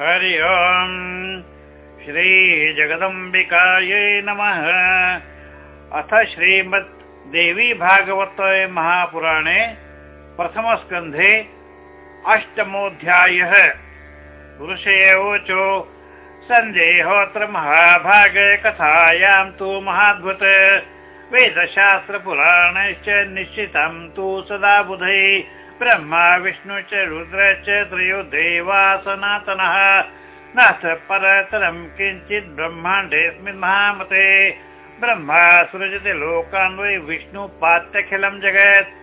हरि ओम्। श्रीजगदम्बिकायै नमः। अथ श्रीमद् देवी भागवत महापुराणे प्रथमस्कन्धे अष्टमोऽध्यायः। ऋषयोचो सन्देहोऽत्र महाभाग कथायां तु महाद्भुत। वेदशास्त्रपुराणश्च निश्चितं तु सदा बुधै ब्रह्मा विष्णु च रुद्र च त्रयो देवा सनातनः। नाथ परतरं किञ्चित् ब्रह्माण्डेऽस्मिन् महामते ब्रह्मा सृजते लोकान् वै विष्णु पात्यखिलं जगत्।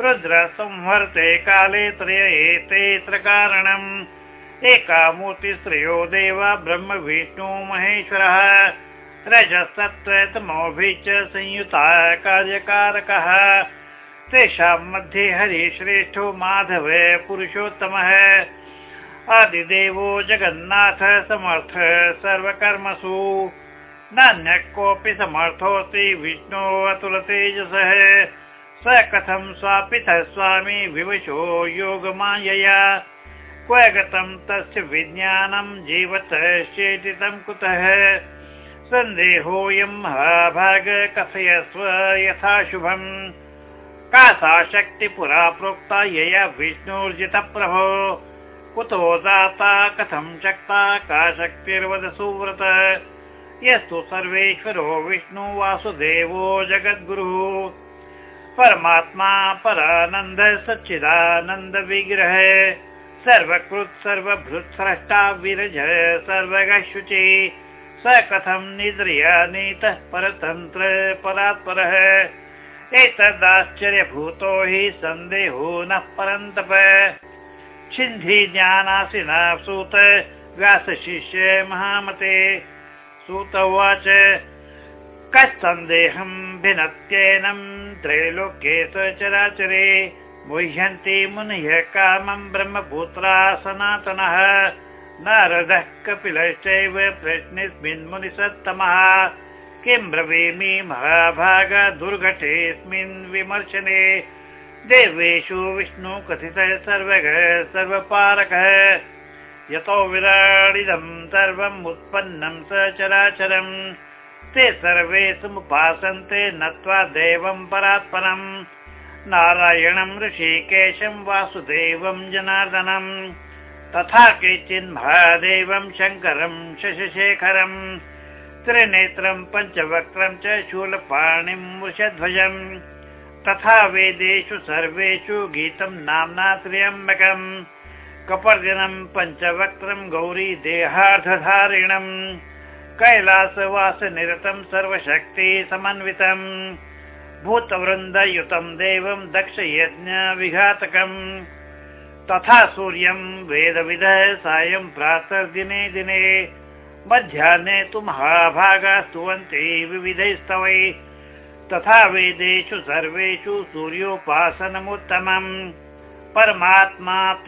रुद्र संहर्ते काले त्रय एतेऽत्र कारणम् एका मूर्तिस्त्रयो देवा ब्रह्म विष्णु महेश्वरः। रजसत्त्वतमोभिश्च संयुता कार्यकारकः तेषां मध्ये हरिश्रेष्ठो माधव पुरुषोत्तमः। आदिदेवो जगन्नाथ समर्थ सर्वकर्मसु। नान्यः कोऽपि समर्थोऽस्ति विष्णो अतुलतेजसः। स कथं स्वापितः स्वामी विवशो योगमायया। क्व गतं तस्य विज्ञानं जीवतश्चेतितं कुतः? सन्देहोऽयं महाभाग कथयस्व यथा शुभम् का सा शक्ति पुरा प्रोक्ता यया विष्णुर्जित प्रभो कुतो दाता कथं शक्ता का शक्तिर्वद सुव्रत यस्तु सर्वेश्वरो विष्णु वासुदेवो जगद्गुरुः। परमात्मा परानन्द सच्चिदानन्द विग्रह। सर्वकृत् सर्वभृत् स्रष्टा विरज सर्वगशुचि स कथं निद्रयानीतः परतन्त्र परात्परः एतदाश्चर्यभूतो हि सन्देहो नः परन्तप। सिन्धि ज्ञानासिना सूत व्यासशिष्य महामते। सूत उवाच कस्सन्देहं भिन्नत्येनं त्रैलोक्ये चराचरे मुह्यन्ति मुनयः कामं ब्रह्मपुत्रा सनातनः। नारदः कपिलश्चैव प्रश्नेऽस्मिन् मुनिसत्तमः किं ब्रवीमि महाभाग दुर्घटेऽस्मिन् विमर्शने? देवेषु विष्णु कथितः सर्वग सर्वपारकः। यतो विराडिदं सर्वम् उत्पन्नं स चराचरम्। ते सर्वे समुपासन्ते नत्वा देवं परात्परम्। नारायणं ऋषिकेशं वासुदेवं जनार्दनम्। तथा केचिन् महादेवं शङ्करं शशशेखरम् त्रिनेत्रं पञ्चवक्त्रं च शूलपाणिं वृषध्वजम्। तथा वेदेषु सर्वेषु गीतं नाम्ना त्र्यम्बकम्। कपर्दिनं पञ्चवक्त्रं गौरी देहार्धधारिणम्। कैलासवासनिरतं सर्वशक्ति समन्वितम्। भूतवृन्दयुतं देवं दक्षयज्ञविघातकम् तथा सूर्यं वेदविदः सायं प्रातर्दिने दिने मध्याह्ने तु महाभागा स्तुवन्ति विविधैस्तवै। तथा वेदेषु सर्वेषु सूर्योपासनमुत्तमम्। परमात्मा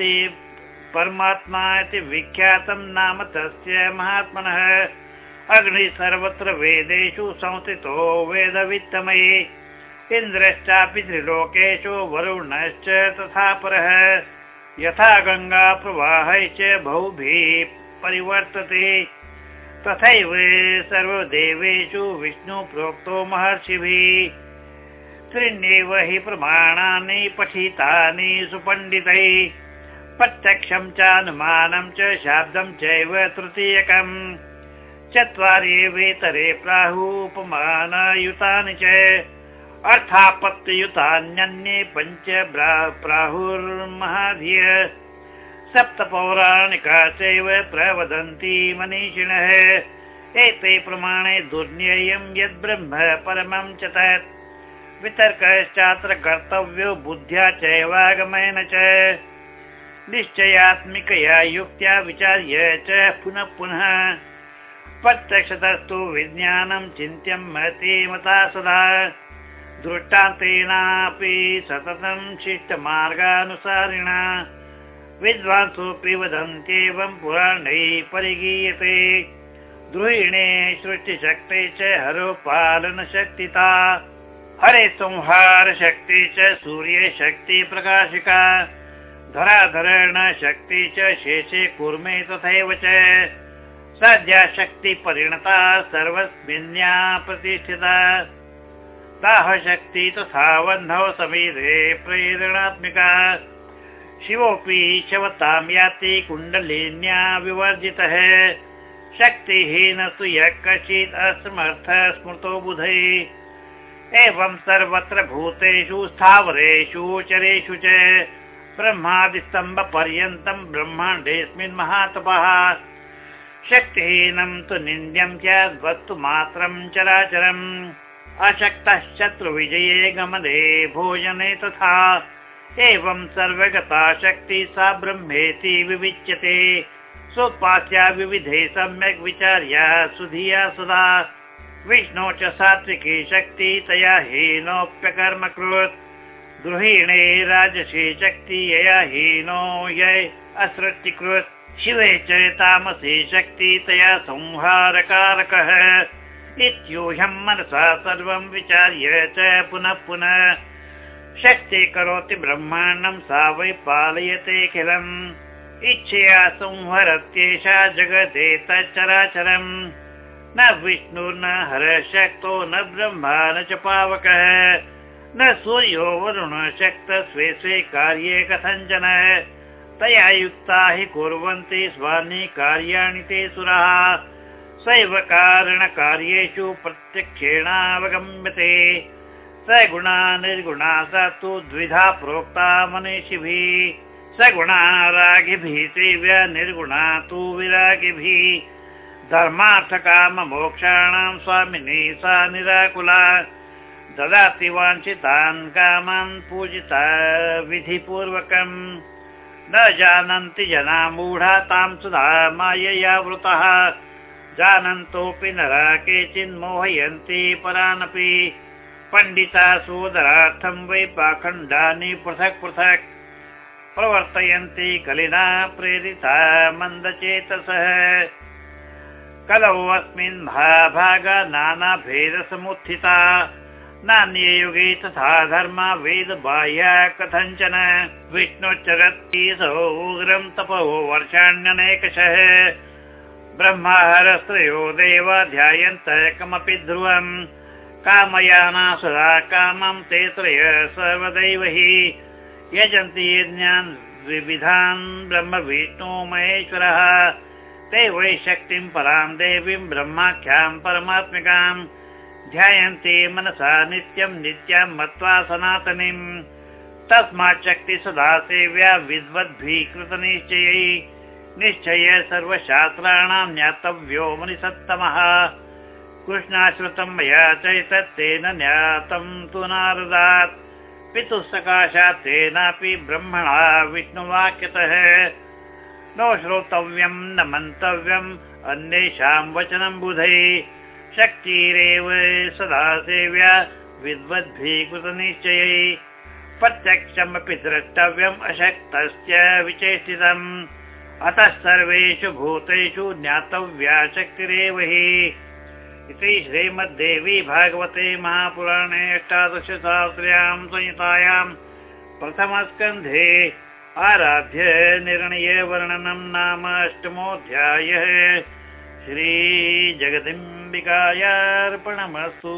परमात्मा इति विख्यातं नाम तस्य महात्मनः। अग्नि सर्वत्र वेदेषु संस्थितो वेदवित्तमयि। इन्द्रश्चापि त्रिलोकेषु वरुणश्च तथा परः। यथा गङ्गा प्रवाहै च बहुभिः परिवर्तते तथैव सर्वदेवेषु विष्णु प्रोक्तो महर्षिभिः त्रीण्येव हि प्रमाणानि पठितानि सुपण्डितैः प्रत्यक्षं चानुमानं च शाब्दं चैव तृतीयकम्। चत्वारि वेतरे प्राहुपमानयुतानि च अर्थापत्तियुतान्यन्ये पञ्च प्राहुर्महाधिय सप्तपौराणिका चैव प्रवदन्ति मनीषिणः। एते प्रमाणे दुर्ज्ञेयं यद्ब्रह्म परमं च तत्। वितर्कश्चात्र कर्तव्यो बुद्ध्या चैवागमेन च। निश्चयात्मिकया युक्त्या विचार्य च पुनः पुनः। प्रत्यक्षतस्तु विज्ञानं चिन्त्यं महति मता सदा। दृष्टान्तेनापि सततं शिष्टमार्गानुसारिणा विद्वांसोऽपि वदन्त्येवं पुराणैः परिगीयते। द्रुहिणे सृष्टिशक्ते च हरोपालनशक्तिता हरे संहारशक्ति च सूर्यशक्ति प्रकाशिका। धराधरण शक्ति च शेषे कुर्मे तथैव च। सद्या शक्ति परिणता सर्वस्मिन्या प्रतिष्ठिता। ताः शक्ति तथा वह्नौ समीरे प्रेरणात्मिका शिवोऽपि शवतां याति कुण्डलिन्या विवर्जितः। शक्तिहीनस्तु यः कश्चित् असमर्थ स्मृतो बुधै। एवं सर्वत्र भूतेषु स्थावरेषु चरेषु च ब्रह्मादिस्तम्भपर्यन्तम् ब्रह्माण्डेऽस्मिन् महातपः। शक्तिहीनं तु निन्द्यं च वस्तु मात्रं चराचरम्। अशक्तः शत्रुविजये गमने भोजने तथा एवं सर्वगता शक्ति सा ब्रह्मेति विविच्यते। सोपास्या विविधे सम्यक् विचार्य सुधिया सदा। विष्णो च सात्विकी शक्ति तया हीनोऽप्यकर्म कृत् गृहिणे राजसी शक्ति यया हीनो य असृष्टिकृत्। शिवे च तामसी शक्ति तया संहारकारकः। इत्यूह्यं मनसा सर्वं विचार्य च पुनः पुनः शक्ति करोति ब्रह्माण्डं सा वै पालयतेऽखिलम् इच्छया संहरत्येषा जगते तच्चराचरम् न विष्णुर्न हरशक्तो न ब्रह्मा न च पावकः। न सूर्यो वरुण शक्त स्वे स्वे कार्ये कथञ्चन तया युक्ता हि कुर्वन्ति स्वानि कार्याणि ते सुराः। सैव कारणकार्येषु प्रत्यक्षेणावगम्यते सगुणा निर्गुणा स तु द्विधा प्रोक्ता मनीषिभिः। सगुणा रागिभिः सेव्य निर्गुणा तु विरागिभिः। धर्मार्थकाममोक्षाणां स्वामिनी सा निराकुला। ददाति वाञ्छितान् कामान् पूजिता विधिपूर्वकम्। न जानन्ति जना मूढा तां सुधा मायया वृतः। जानन्तोऽपि नरा केचिन्मोहयन्ति परानपि पण्डिता सोदरार्थं वै पाखण्डानि पृथक् पृथक् प्रवर्तयन्ति कलिना प्रेरिता मन्दचेतसः। कलौ अस्मिन् महाभागा नानाभेदसमुत्थिता नान्ये युगे तथा धर्मा वेदबाह्या कथञ्चन। विष्णुश्चरत्सौ उग्रं तपो वर्षाण्यनेकशः। ब्रह्माहरस्त्रयो देवा ध्यायन्तः कमपि ध्रुवम् कामयाना सदा कामं ते त्रय सर्वदैव हि यजन्ति यज्ञान् विविधान् ब्रह्म विष्णु महेश्वरः। ते वै शक्तिं परां देवीं ब्रह्माख्यां परमात्मिकां ध्यायन्ति मनसा नित्यं नित्यां मत्वा सनातनीम् तस्मात् शक्ति सदा सेव्या विद्वद्भिः कृतनिश्चयै निश्चय सर्वशास्त्राणां ज्ञातव्यो मुनिसत्तमः कृष्णाश्रुतं मया चैतत्तेन ज्ञातं तु नारदात्। पितुः सकाशात् तेनापि ब्रह्मणा विष्णुवाक्यतः। न श्रोतव्यं न मन्तव्यम् अन्येषां वचनं बुधै। शक्तिरेव सदा सेव्या विद्वद्भिः कृतनिश्चयै प्रत्यक्षमपि द्रष्टव्यम् अशक्तस्य विचेष्टितम्। अतः सर्वेषु भूतेषु ज्ञातव्या शक्तिरेव हि इति श्रीमद्देवी भागवते महापुराणे अष्टादशसहस्र्यां संहितायां प्रथमस्कन्धे आराध्य निर्णयवर्णनं नाम अष्टमोऽध्यायः श्रीजगदिम्बिकायार्पणमस्तु